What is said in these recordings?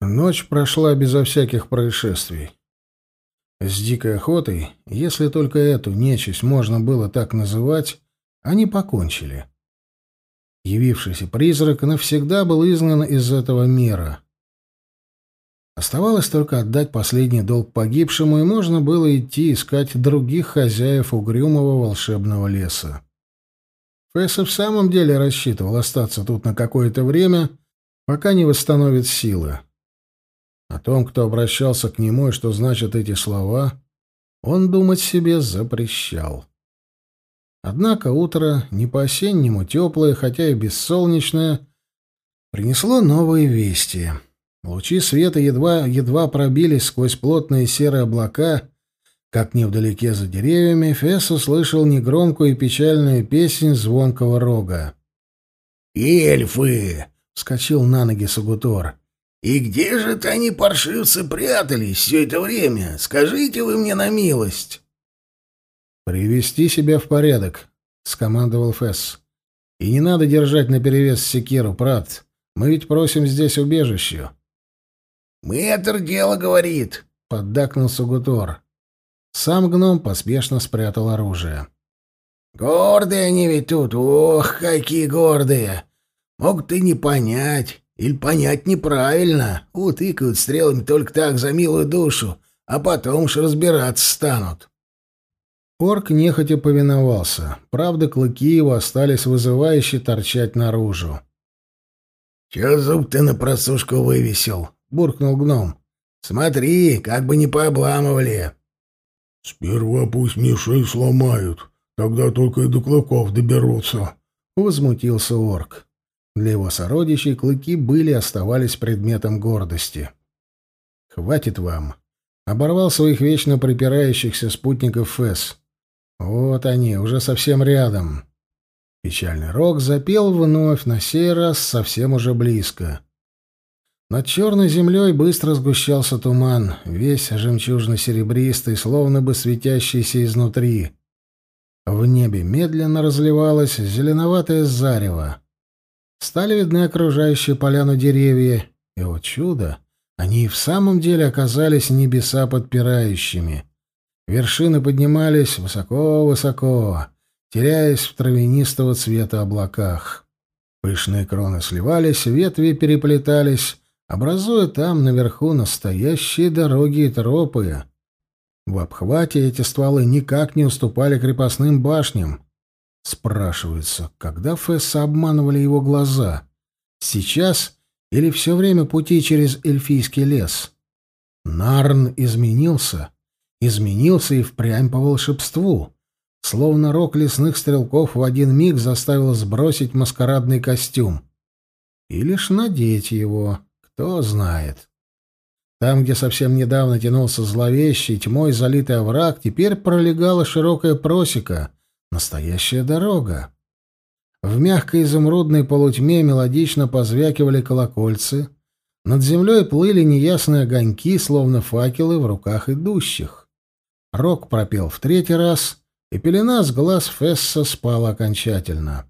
Ночь прошла безо всяких происшествий. С дикой охотой, если только эту нечисть можно было так называть, они покончили. Явившийся призрак навсегда был изгнан из этого мира. Оставалось только отдать последний долг погибшему, и можно было идти искать других хозяев угрюмого волшебного леса. Фесс в самом деле рассчитывал остаться тут на какое-то время, пока не восстановит силы. О том, кто обращался к нему и что значат эти слова, он думать себе запрещал. Однако утро, не по-осеннему теплое, хотя и бессолнечное, принесло новые вести — Лучи света едва, едва пробились сквозь плотные серые облака, как невдалеке за деревьями Фесс услышал негромкую и печальную песнь звонкого рога. «Эльфы!» — вскочил на ноги Сугутор. «И где же это они, паршивцы, прятались все это время? Скажите вы мне на милость!» «Привести себя в порядок», — скомандовал Фесс. «И не надо держать наперевес секиру, Прат. Мы ведь просим здесь убежище. «Мэтр дело говорит», — поддакнул Сугутор. Сам гном поспешно спрятал оружие. «Гордые они ведь тут, ох, какие гордые! Могут и не понять, или понять неправильно. Утыкают стрелами только так за милую душу, а потом уж разбираться станут». Орк нехотя повиновался. Правда, клыки его остались вызывающе торчать наружу. «Чё зуб ты на просушку вывесил?» — буркнул гном. «Смотри, как бы не пообламывали!» «Сперва пусть мишей сломают, тогда только и до клыков доберутся», — возмутился орк. Для его сородичей клыки были и оставались предметом гордости. «Хватит вам!» — оборвал своих вечно припирающихся спутников Фэс. «Вот они, уже совсем рядом». Печальный рок запел вновь, на сей раз совсем уже близко. Над черной землей быстро сгущался туман, весь жемчужно-серебристый, словно бы светящийся изнутри. В небе медленно разливалось зеленоватое зарево. Стали видны окружающие поляну деревья, и, о чудо, они и в самом деле оказались небеса подпирающими. Вершины поднимались высоко-высоко, теряясь в травянистого цвета облаках. Пышные кроны сливались, ветви переплетались, образуя там наверху настоящие дороги и тропы. В обхвате эти стволы никак не уступали крепостным башням. Спрашивается, когда Фесса обманывали его глаза? Сейчас или все время пути через эльфийский лес? Нарн изменился. Изменился и впрямь по волшебству. Словно рок лесных стрелков в один миг заставил сбросить маскарадный костюм. И лишь надеть его. Кто знает. Там, где совсем недавно тянулся зловещий, тьмой залитый овраг, теперь пролегала широкая просека, настоящая дорога. В мягкой изумрудной полутьме мелодично позвякивали колокольцы, над землей плыли неясные огоньки, словно факелы в руках идущих. Рок пропел в третий раз, и пелена с глаз Фесса спала окончательно.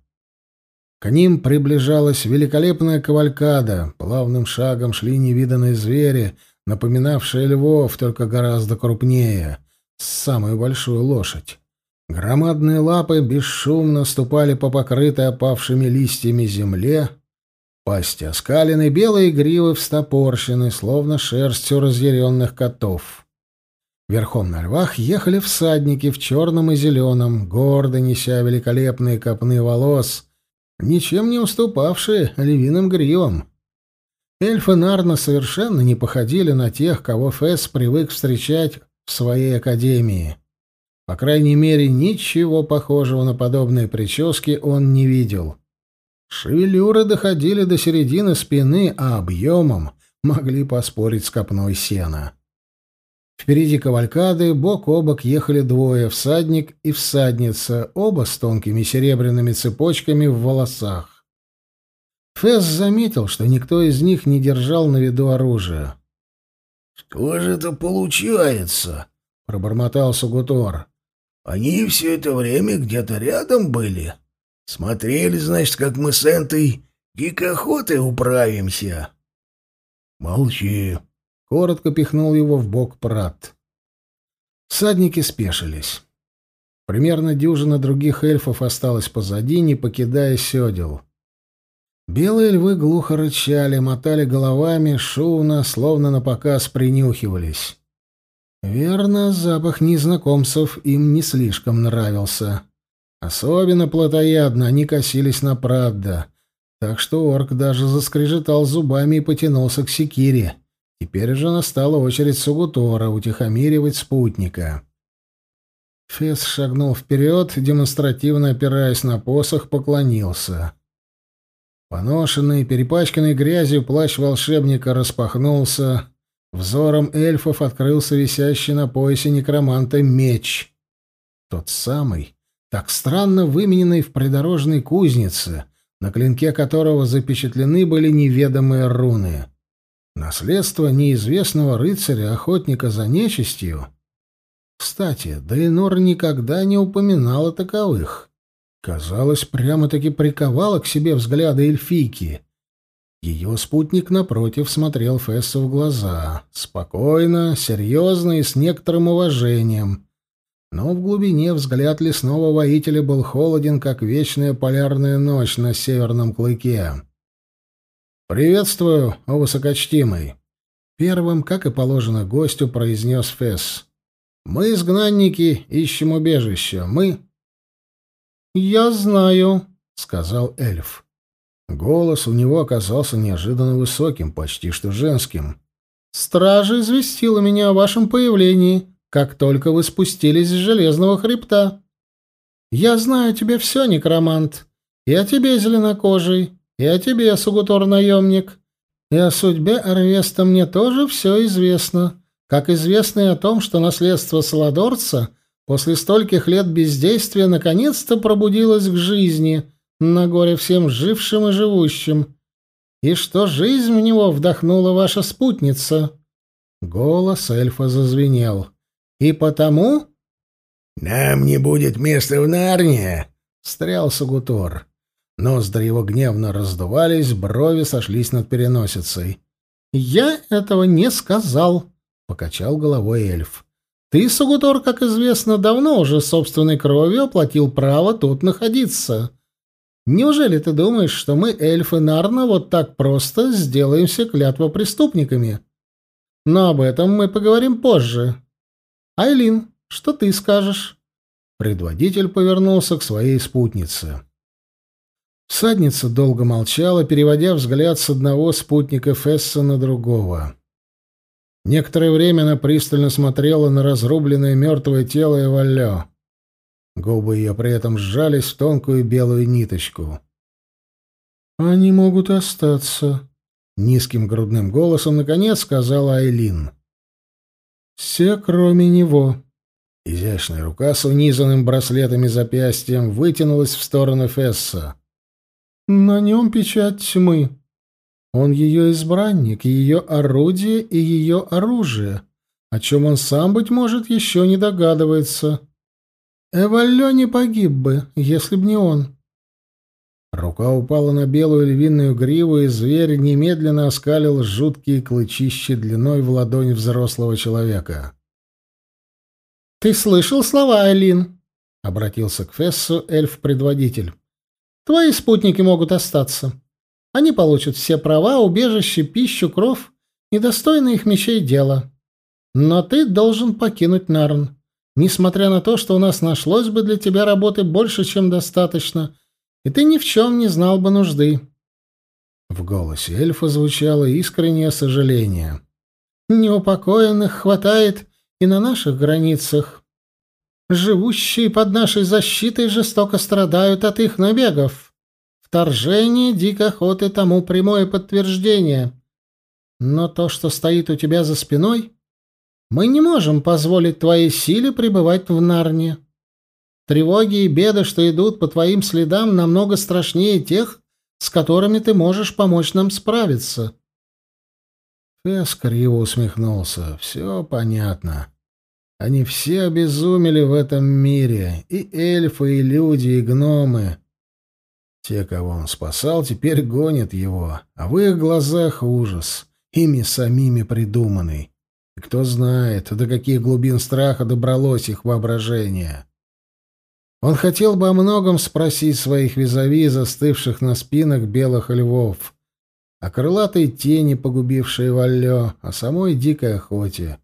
К ним приближалась великолепная кавалькада, плавным шагом шли невиданные звери, напоминавшие львов, только гораздо крупнее, самую большую лошадь. Громадные лапы бесшумно ступали по покрытой опавшими листьями земле, пасти оскалены, белые гривы встопорщены, словно шерстью разъяренных котов. Верхом на львах ехали всадники в черном и зеленом, гордо неся великолепные копны волос — ничем не уступавшие львиным гривам. Эльфы Нарна совершенно не походили на тех, кого Фесс привык встречать в своей академии. По крайней мере, ничего похожего на подобные прически он не видел. Шевелюры доходили до середины спины, а объемом могли поспорить с копной сена. Впереди кавалькады бок о бок ехали двое, всадник и всадница, оба с тонкими серебряными цепочками в волосах. Фесс заметил, что никто из них не держал на виду оружия. «Что же это получается?» — пробормотал Сугутор. «Они все это время где-то рядом были. Смотрели, значит, как мы с Энтой дикой охотой управимся». Молчи. Коротко пихнул его в бок Прат. Всадники спешились. Примерно дюжина других эльфов осталась позади, не покидая седел. Белые львы глухо рычали, мотали головами, шумно, словно на показ принюхивались. Верно, запах незнакомцев им не слишком нравился. Особенно плотоядно они косились на Прадда, так что орк даже заскрежетал зубами и потянулся к секире. Теперь же настала очередь Сугутора утихомиривать спутника. Фес шагнул вперед, демонстративно опираясь на посох, поклонился. Поношенный, перепачканный грязью плащ волшебника распахнулся. Взором эльфов открылся висящий на поясе некроманта меч. Тот самый, так странно вымененный в придорожной кузнице, на клинке которого запечатлены были неведомые руны. Наследство неизвестного рыцаря-охотника за нечистью. Кстати, Дейнор никогда не упоминал о таковых. Казалось, прямо-таки приковала к себе взгляды эльфийки. Ее спутник, напротив, смотрел Фессу в глаза. Спокойно, серьезно и с некоторым уважением. Но в глубине взгляд лесного воителя был холоден, как вечная полярная ночь на северном клыке. «Приветствую, о высокочтимый!» Первым, как и положено гостю, произнес Фесс. «Мы, изгнанники, ищем убежище. Мы...» «Я знаю», — сказал эльф. Голос у него оказался неожиданно высоким, почти что женским. «Стража известила меня о вашем появлении, как только вы спустились с железного хребта. Я знаю тебе все, некромант, и о тебе, зеленокожий, и о тебе, сугутор-наемник, и о судьбе Арвеста мне тоже все известно, как известно и о том, что наследство Саладорца после стольких лет бездействия наконец-то пробудилось к жизни — на горе всем жившим и живущим, и что жизнь в него вдохнула ваша спутница. Голос эльфа зазвенел. И потому... «Нам не будет места в Нарнии!» — встрял Сугутор. Ноздри его гневно раздувались, брови сошлись над переносицей. «Я этого не сказал», — покачал головой эльф. «Ты, Сугутор, как известно, давно уже собственной кровью оплатил право тут находиться. Неужели ты думаешь, что мы, эльфы Нарна, вот так просто сделаемся клятвопреступниками? Но об этом мы поговорим позже. Айлин, что ты скажешь?» Предводитель повернулся к своей спутнице. Всадница долго молчала, переводя взгляд с одного спутника Фесса на другого. Некоторое время она пристально смотрела на разрубленное мертвое тело Эваллё. Губы ее при этом сжались в тонкую белую ниточку. «Они могут остаться», — низким грудным голосом наконец сказала Айлин. «Все, кроме него». Изящная рука с унизанным браслетами запястьем вытянулась в сторону Фесса. «На нем печать тьмы. Он ее избранник, ее орудие и ее оружие, о чем он сам, быть может, еще не догадывается. Эваллё не погиб бы, если б не он. Рука упала на белую львиную гриву, и зверь немедленно оскалил жуткие клычища длиной в ладонь взрослого человека. «Ты слышал слова, Алин?» — обратился к Фессу эльф-предводитель. «Твои спутники могут остаться. Они получат все права, убежище, пищу, кров и достойные их мечей дело. Но ты должен покинуть Нарн несмотря на то, что у нас нашлось бы для тебя работы больше, чем достаточно, и ты ни в чем не знал бы нужды». В голосе эльфа звучало искреннее сожаление. «Неупокоенных хватает и на наших границах. Живущие под нашей защитой жестоко страдают от их набегов. Вторжение дикой тому прямое подтверждение. Но то, что стоит у тебя за спиной, мы не можем позволить твоей силе пребывать в Нарне. Тревоги и беды, что идут по твоим следам, намного страшнее тех, с которыми ты можешь помочь нам справиться. Фесс криво усмехнулся. Все понятно. Они все обезумели в этом мире, и эльфы, и люди, и гномы. Те, кого он спасал, теперь гонят его, а в их глазах ужас. ими самими придуманный. Кто знает, до каких глубин страха добралось их воображение. Он хотел бы о многом спросить своих визави, застывших на спинах белых львов, о крылатой тени, погубившей Валлё, о самой дикой охоте.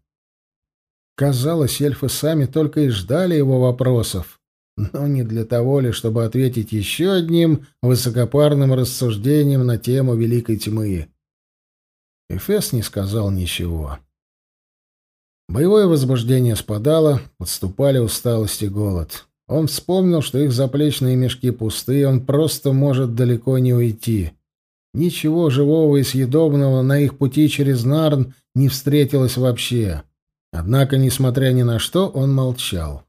Казалось, эльфы сами только и ждали его вопросов, но не для того ли, чтобы ответить еще одним высокопарным рассуждением на тему Великой Тьмы. Эфес не сказал ничего. Боевое возбуждение спадало, подступали усталость и голод. Он вспомнил, что их заплечные мешки пусты, он просто может далеко не уйти. Ничего живого и съедобного на их пути через Нарн не встретилось вообще. Однако, несмотря ни на что, он молчал.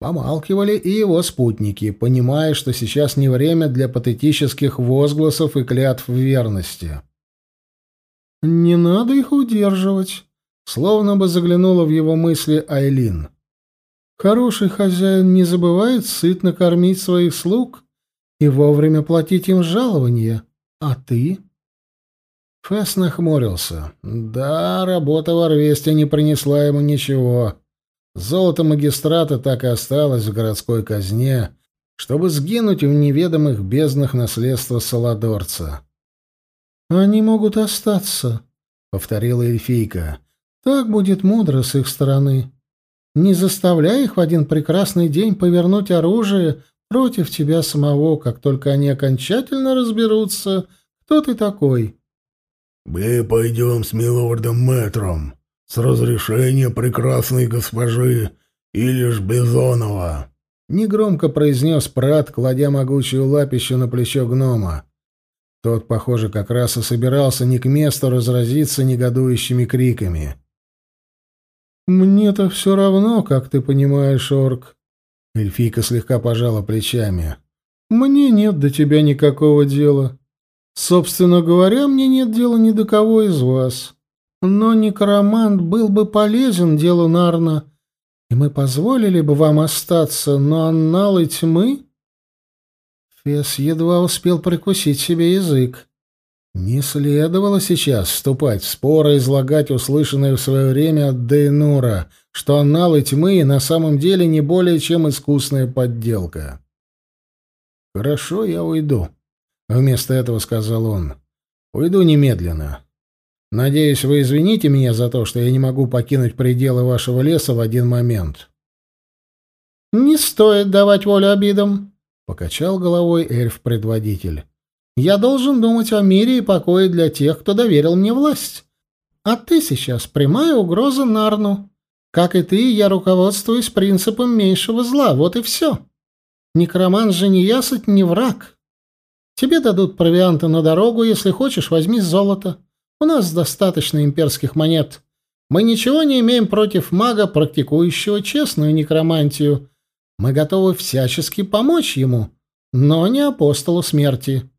Помалкивали и его спутники, понимая, что сейчас не время для патетических возгласов и клятв верности. «Не надо их удерживать», — словно бы заглянула в его мысли Айлин. «Хороший хозяин не забывает сытно кормить своих слуг и вовремя платить им жалования. А ты?» Фэс нахмурился. Да, работа в Орвесте не принесла ему ничего. Золото магистрата так и осталось в городской казне, чтобы сгинуть в неведомых безднах наследства Саладорца. «Они могут остаться», — повторила эльфийка. «Так будет мудро с их стороны. Не заставляй их в один прекрасный день повернуть оружие против тебя самого, как только они окончательно разберутся, кто ты такой». «Мы пойдем с милордом Мэтром, с разрешения прекрасной госпожи Илиш Бизонова», — негромко произнес Прат, кладя могучую лапищу на плечо гнома. Тот, похоже, как раз и собирался не к месту разразиться негодующими криками. «Мне-то все равно, как ты понимаешь, орк». Эльфийка слегка пожала плечами. «Мне нет до тебя никакого дела. Собственно говоря, мне нет дела ни до кого из вас. Но некромант был бы полезен делу Нарна, и мы позволили бы вам остаться, но анналы тьмы...» Фес едва успел прикусить себе язык. Не следовало сейчас вступать в споры и излагать услышанное в свое время от Дейнура, что анналы тьмы на самом деле не более чем искусная подделка. «Хорошо, я уйду», — вместо этого сказал он. «Уйду немедленно. Надеюсь, вы извините меня за то, что я не могу покинуть пределы вашего леса в один момент». «Не стоит давать волю обидам», Покачал головой эльф-предводитель. «Я должен думать о мире и покое для тех, кто доверил мне власть. А ты сейчас прямая угроза Нарну. Как и ты, я руководствуюсь принципом меньшего зла, вот и все. Некроман же не ясыть, не враг. Тебе дадут провианты на дорогу, если хочешь, возьми золото. У нас достаточно имперских монет. Мы ничего не имеем против мага, практикующего честную некромантию, мы готовы всячески помочь ему, но не апостолу смерти.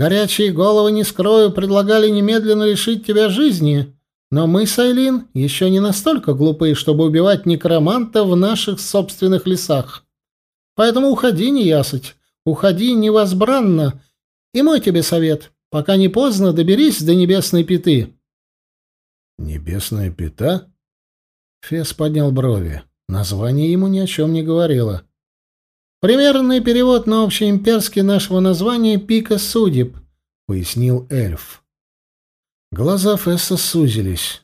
Горячие головы, не скрою, предлагали немедленно лишить тебя жизни, но мы, Сайлин, еще не настолько глупые, чтобы убивать некроманта в наших собственных лесах. Поэтому уходи, неясыть, уходи невозбранно. И мой тебе совет, пока не поздно, доберись до небесной пяты. Небесная пята? Фес поднял брови. Название ему ни о чем не говорило. «Примерный перевод на общеимперский нашего названия «Пика судеб», — пояснил эльф. Глаза Фесса сузились.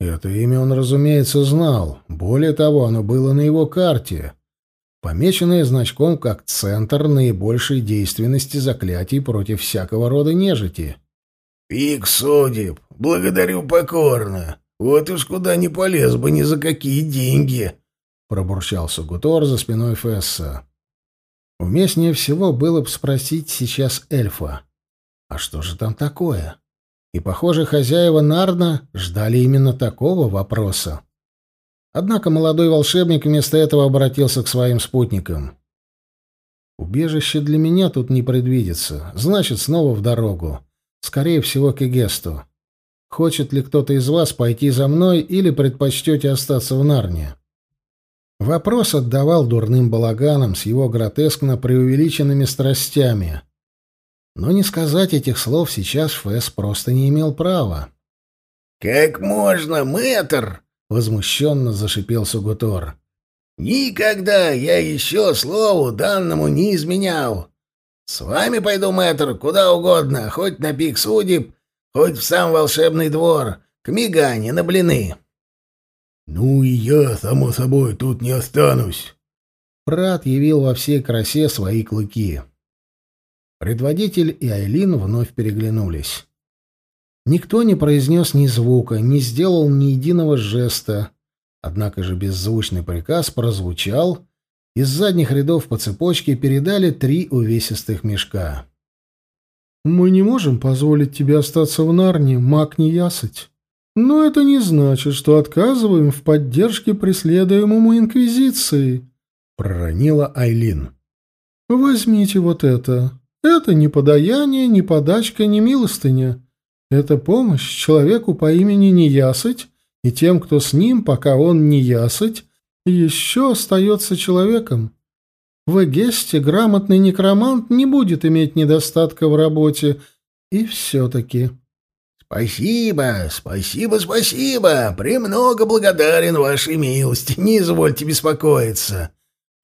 Это имя он, разумеется, знал. Более того, оно было на его карте, помеченное значком как центр наибольшей действенности заклятий против всякого рода нежити. «Пик судеб! Благодарю покорно! Вот уж куда не полез бы ни за какие деньги!» — пробурчал Сугутор за спиной Фесса. Уместнее всего было бы спросить сейчас эльфа. А что же там такое? И, похоже, хозяева Нарна ждали именно такого вопроса. Однако молодой волшебник вместо этого обратился к своим спутникам. «Убежище для меня тут не предвидится. Значит, снова в дорогу. Скорее всего, к Эгесту. Хочет ли кто-то из вас пойти за мной или предпочтете остаться в Нарне?» Вопрос отдавал дурным балаганом с его гротескно преувеличенными страстями. Но не сказать этих слов сейчас Фэс просто не имел права. «Как можно, мэтр?» — возмущенно зашипел Сугутор. «Никогда я еще слову данному не изменял. С вами пойду, мэтр, куда угодно, хоть на пик судеб, хоть в сам волшебный двор, к Мигане на блины». «Ну и я, само собой, тут не останусь». Прат явил во всей красе свои клыки. Предводитель и Айлин вновь переглянулись. Никто не произнес ни звука, не сделал ни единого жеста. Однако же беззвучный приказ прозвучал. Из задних рядов по цепочке передали три увесистых мешка. «Мы не можем позволить тебе остаться в Нарне, маг неясыть. Но это не значит, что отказываем в поддержке преследуемому Инквизиции», — проронила Айлин. «Возьмите вот это. Это не подаяние, не подачка, не милостыня. Это помощь человеку по имени Неясыть и тем, кто с ним, пока он не ясыть, еще остается человеком. В Эгесте грамотный некромант не будет иметь недостатка в работе, и все-таки... «Спасибо, спасибо, спасибо! Премного благодарен вашей милости, не извольте беспокоиться!»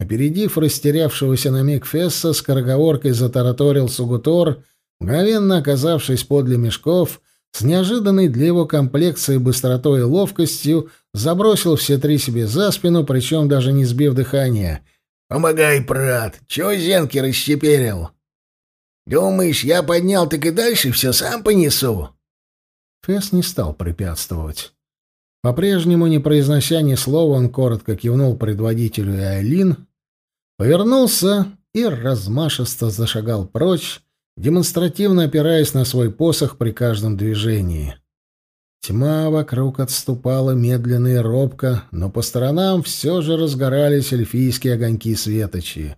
Опередив растерявшегося на миг Фесса, скороговоркой затараторил Сугутор, мгновенно оказавшись подле мешков, с неожиданной для его комплекции быстротой и ловкостью забросил все три себе за спину, причем даже не сбив дыхания. «Помогай, брат! Чего зенки расщеперил? Думаешь, я поднял, так и дальше все сам понесу?» Фесс не стал препятствовать. По-прежнему, не произнося ни слова, он коротко кивнул предводителю и Айлин, повернулся и размашисто зашагал прочь, демонстративно опираясь на свой посох при каждом движении. Тьма вокруг отступала медленно и робко, но по сторонам все же разгорались эльфийские огоньки светочи.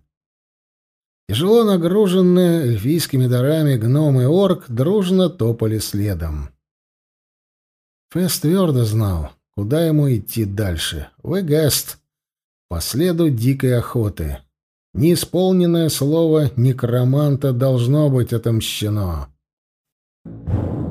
Тяжело нагруженные эльфийскими дарами гном и орк дружно топали следом. Фест твердо знал, куда ему идти дальше. В Эгест, по следу дикой охоты. Неисполненное слово некроманта должно быть отомщено. Thank you.